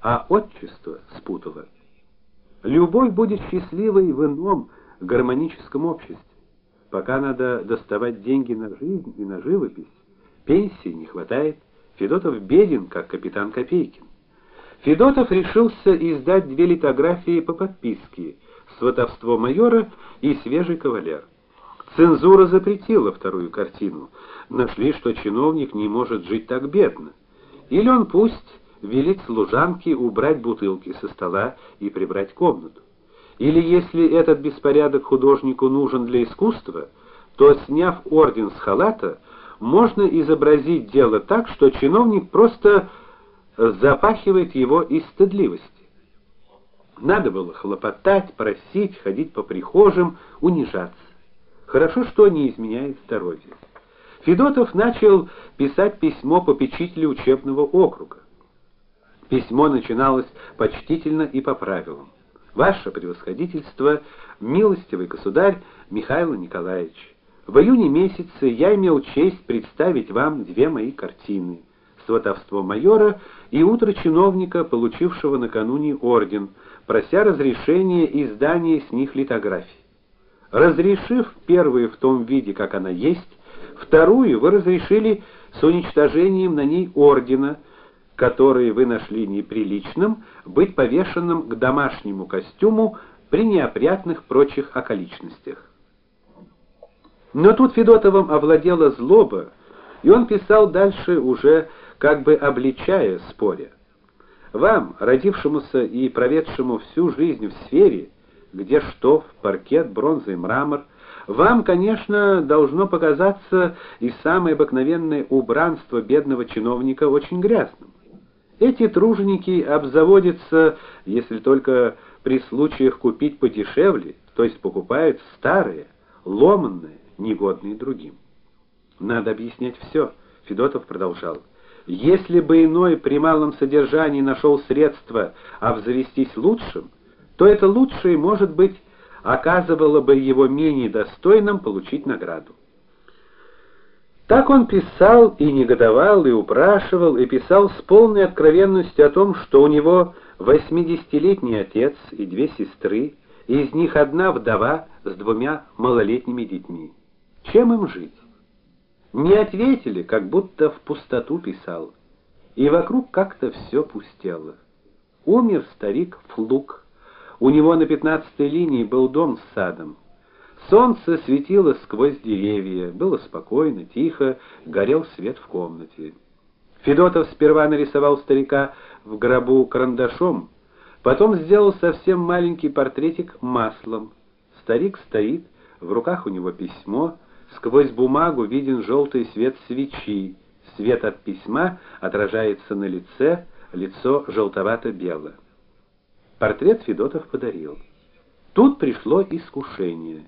а отчество спутало. Любовь будет счастливой в ином гармоническом обществе. Пока надо доставать деньги на жизнь и на живопись, пенсии не хватает. Федотов беден, как капитан Копейкин. Федотов решился издать две литографии по подписке: Сватовство майора и Свежий кавалер. Цензура запретила вторую картину. Нашли, что чиновник не может жить так бедно. Или он пусть велит служанке убрать бутылки со стола и прибрать комнату. Или если этот беспорядок художнику нужен для искусства, то сняв орден с халата, можно изобразить дело так, что чиновник просто запахивает его из стыдливости. Надо было хлопотать, просить, ходить по прихожим, унижаться. Хорошо, что не изменяет здоровье. Федотов начал писать письмо попечителю учебного округа. Письмо начиналось почтительно и по правилам. Ваше превосходительство, милостивый государь Михаил Николаевич, в июне месяце я имел честь представить вам две мои картины: Сватовство майора и Утро чиновника, получившего накануне орден, прося разрешения издания с них литографий. Разрешив первую в том виде, как она есть, вторую вы разрешили с уничтожением на ней ордена, который вы нашли неприличным быть повешенным к домашнему костюму при неопрятных прочих околичностях. Но тут Федотовым овладела злоба, и он писал дальше уже как бы обличая споря. Вам, родившемуся и проведшему всю жизнь в сфере, где штоф, паркет, бронза и мрамор, вам, конечно, должно показаться и самое обыкновенное убранство бедного чиновника очень грязным. Эти труженики обзаводятся, если только при случаях купить подешевле, то есть покупают старые, ломанные, негодные другим. Надо объяснять все. Федотов продолжал: если бы иной при малом содержании нашел средства обзавестись лучшим, то это лучшее, может быть, оказывало бы его менее достойным получить награду. Так он писал и негодовал, и упрашивал, и писал с полной откровенностью о том, что у него восьмидесятилетний отец и две сестры, из них одна вдова с двумя малолетними детьми. Чем им жить? Не ответили, как будто в пустоту писал. И вокруг как-то все пустело. Умер старик Флук. У него на пятнадцатой линии был дом с садом. Солнце светило сквозь деревья, было спокойно, тихо, горел свет в комнате. Федотов сперва нарисовал старика в гробу карандашом, потом сделал совсем маленький портретик маслом. Старик стоит, в руках у него письмо, сквозь бумагу виден желтый свет свечи. Свет от письма отражается на лице, лицо желтовато-белое. Портрет Федотов подарил. Тут пришло искушение.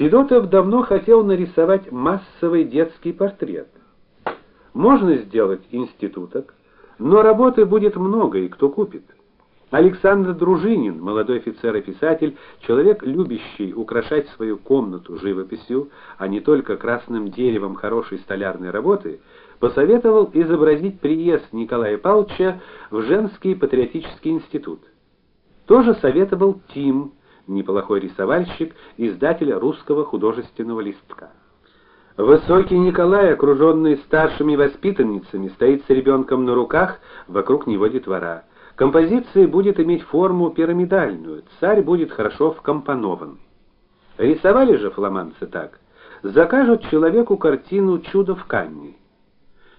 Федотов давно хотел нарисовать массовый детский портрет. Можно сделать институток, но работы будет много, и кто купит? Александр Дружинин, молодой офицер и писатель, человек любящий украшать свою комнату живописью, а не только красным деревом хорошей столярной работы, посоветовал изобразить приезд Николая Павловича в женский патриотический институт. Тоже советовал Тим, неплохой рисовальщик, издатель русского художественного листка. Высокий Николай, окруженный старшими воспитанницами, стоит с ребенком на руках, вокруг него детвора. Композиция будет иметь форму пирамидальную, царь будет хорошо вкомпонован. Рисовали же фламандцы так: закажут человеку картину Чудо в Канне.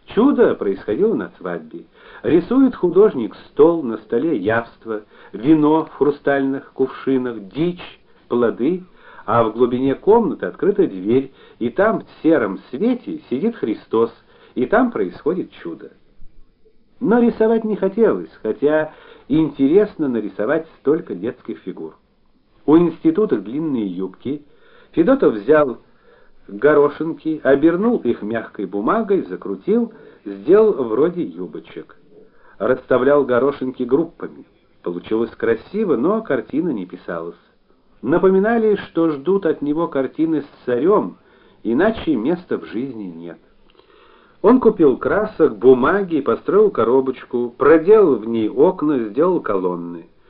Чудо происходило на свадьбе. Рисует художник стол, на столе явство, вино в хрустальных кувшинах, дичь, плоды, а в глубине комнаты открыта дверь, и там в сером свете сидит Христос, и там происходит чудо. Но рисовать не хотелось, хотя интересно нарисовать столько детских фигур. У института длинные юбки. Федотов взял горошинки, обернул их мягкой бумагой, закрутил, сделал вроде юбочек. Расставлял горошинки группами. Получилось красиво, но картина не писалась. Напоминали, что ждут от него картины с царем, иначе места в жизни нет. Он купил красок, бумаги и построил коробочку, проделал в ней окна, сделал колонны.